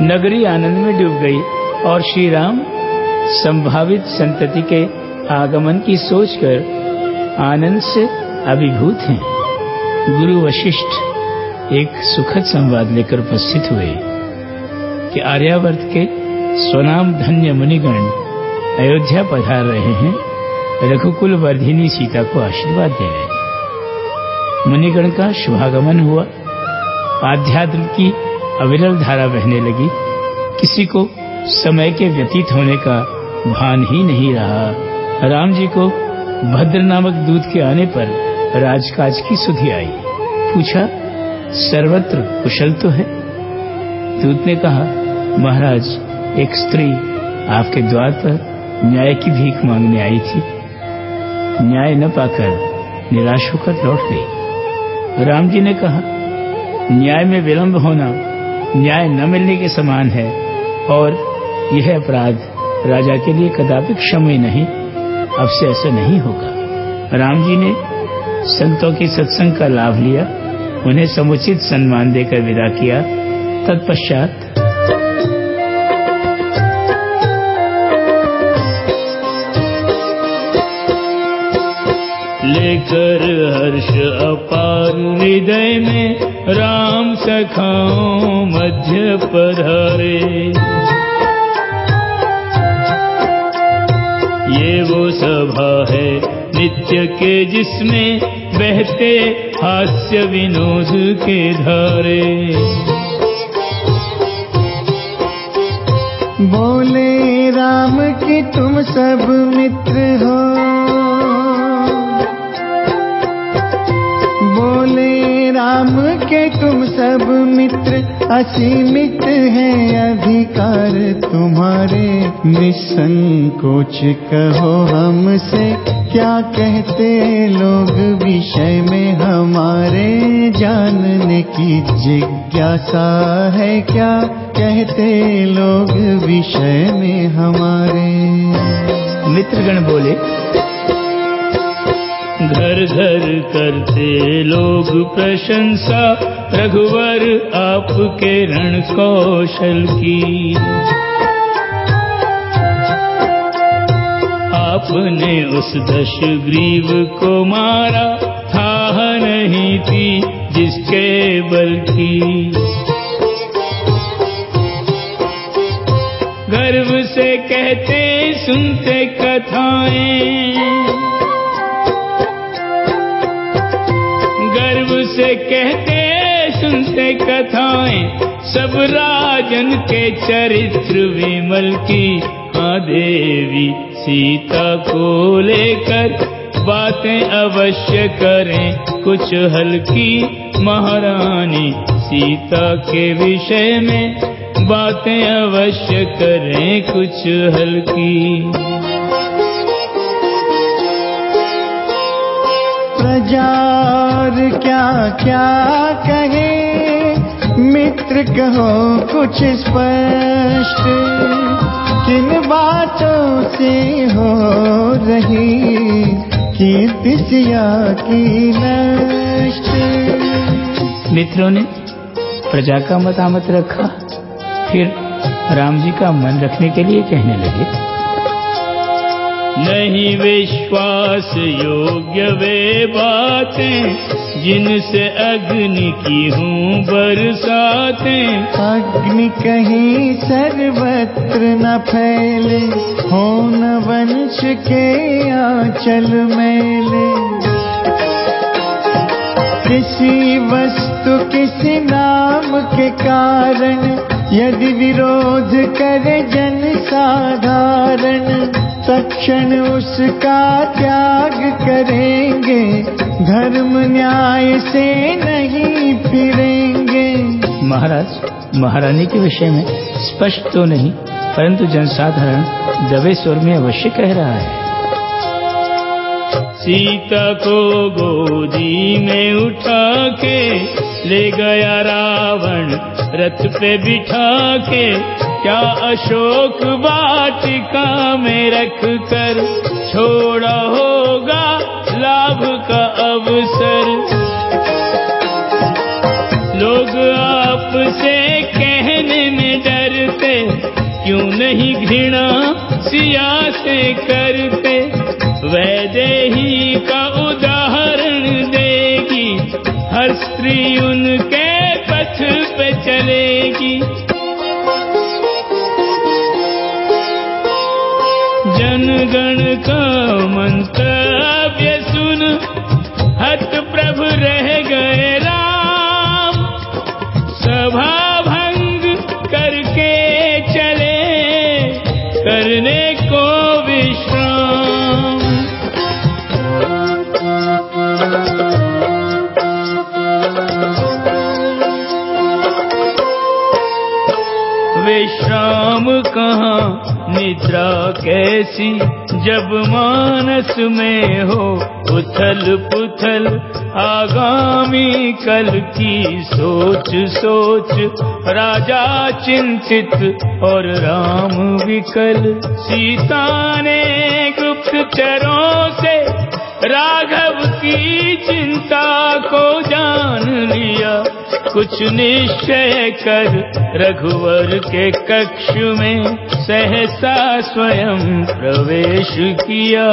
नगरी आनंद में डूब गई और श्री राम संभावित संतति के आगमन की सोचकर आनंद से अभिभूत हैं। गुरु वशिष्ठ एक सुखद संवाद लेकर उपस्थित हुए कि आर्यावर्त के स्वनाम धन्य मुनिगण अयोध्या पधार रहे हैं। रघुकुल वर्धिनी सीता को आशीर्वाद दे रहे मुनिगण का शुभागमन हुआ। आध्यात्म की अविरल धारा बहने लगी। किसी को समय के व्यतीत होने का भान ही नहीं रहा। राम जी को भद्र नामक दूत के आने पर राजकाज की सुधि आई। पूछा, सर्वत्र कुशल तो है? दूत ने कहा, महाराज, एक स्त्री आपके द्वार पर न्याय की भीख मांगने आई थी। न्याय न पाकर निराश होकर लौट गई। राम जी ने कहा, न्याय में विलंब होना न्याय न मिलने के समान है। और यह अपराध राजा के लिए कदापि क्षम्य नहीं। अब से ऐसा नहीं होगा। राम जी ने संतों के सत्संग का लाभ लिया। उन्हें समुचित सम्मान देकर विदा किया। तत्पश्चात लेकर हर्ष अपार हृदय में राम सखाओं मध्य पधारे। ये वो सभा है नित्य के जिसमें बहते हास्य विनोद के धारे। बोले राम की तुम सब मित्र हो। राम के तुम सब मित्र असीमित है, अधिकार तुम्हारे। निसंकोच कहो हमसे, क्या कहते लोग विषय में हमारे? जानने की जिज्ञासा है क्या? कहते लोग विषय में हमारे। मित्रगण बोले घर घर करते लोग प्रशंसा। रघुवर आपके रण कौशल की। आपने उस दश ग्रीव को मारा। था नहीं थी जिसके बल की। गर्व से कहते, सुनते कथाएँ। गर्व से कहते, सुनते कथाएँ। सब राजन के चरित्र विमल की। हाँ देवी, सीता को लेकर बातें अवश्य करें। कुछ हल्की महारानी, सीता के विषय में बातें अवश्य करें। कुछ हल्की प्रजार क्या क्या कहे? मित्र कहो, कुछ स्पष्ट। किन बातों से हो रही कीर्ति सिया की नष्ट? मित्रों ने प्रजा का मतामत रखा, फिर राम जी का मन रखने के लिए कहने लगे। नहीं विश्वास योग्य वे बातें, जिनसे अग्नि की हूँ बरसातें। अग्नि कहीं सर्वत्र न फैले हो न वंश के आंचल मेले। किसी वस्तु, किसी नाम के कारण यदि विरोध करे जन साधारण तक्षण उसका त्याग करेंगे। धर्म न्याय से नहीं फिरेंगे। महाराज, महारानी के विषय में स्पष्ट तो नहीं, परंतु जनसाधारण दबे स्वर में अवश्य कह रहा है। सीता को गोदी में उठा के ले गया रावण रथ पे बिठा के क्या अशोक वाटिका में रख कर छोड़ा होगा लाभ का अवसर? लोग आपसे कहने में डरते, क्यों नहीं घृणा सिया से करते? वैदेही का उदाहरण देगी हर स्त्री उनके पथ पे चलेगी। जनगण का मंतव्य सुन विश्राम कहाँ? निद्रा कैसी? जब मानस में हो उथल पुथल, आगामी कल की सोच सोच। राजा चिंतित और राम विकल। सीता ने गुप्तचरों से राघव की चिंता को लिया कुछ निश्चय कर रघुवर के कक्ष में सहसा स्वयं प्रवेश किया।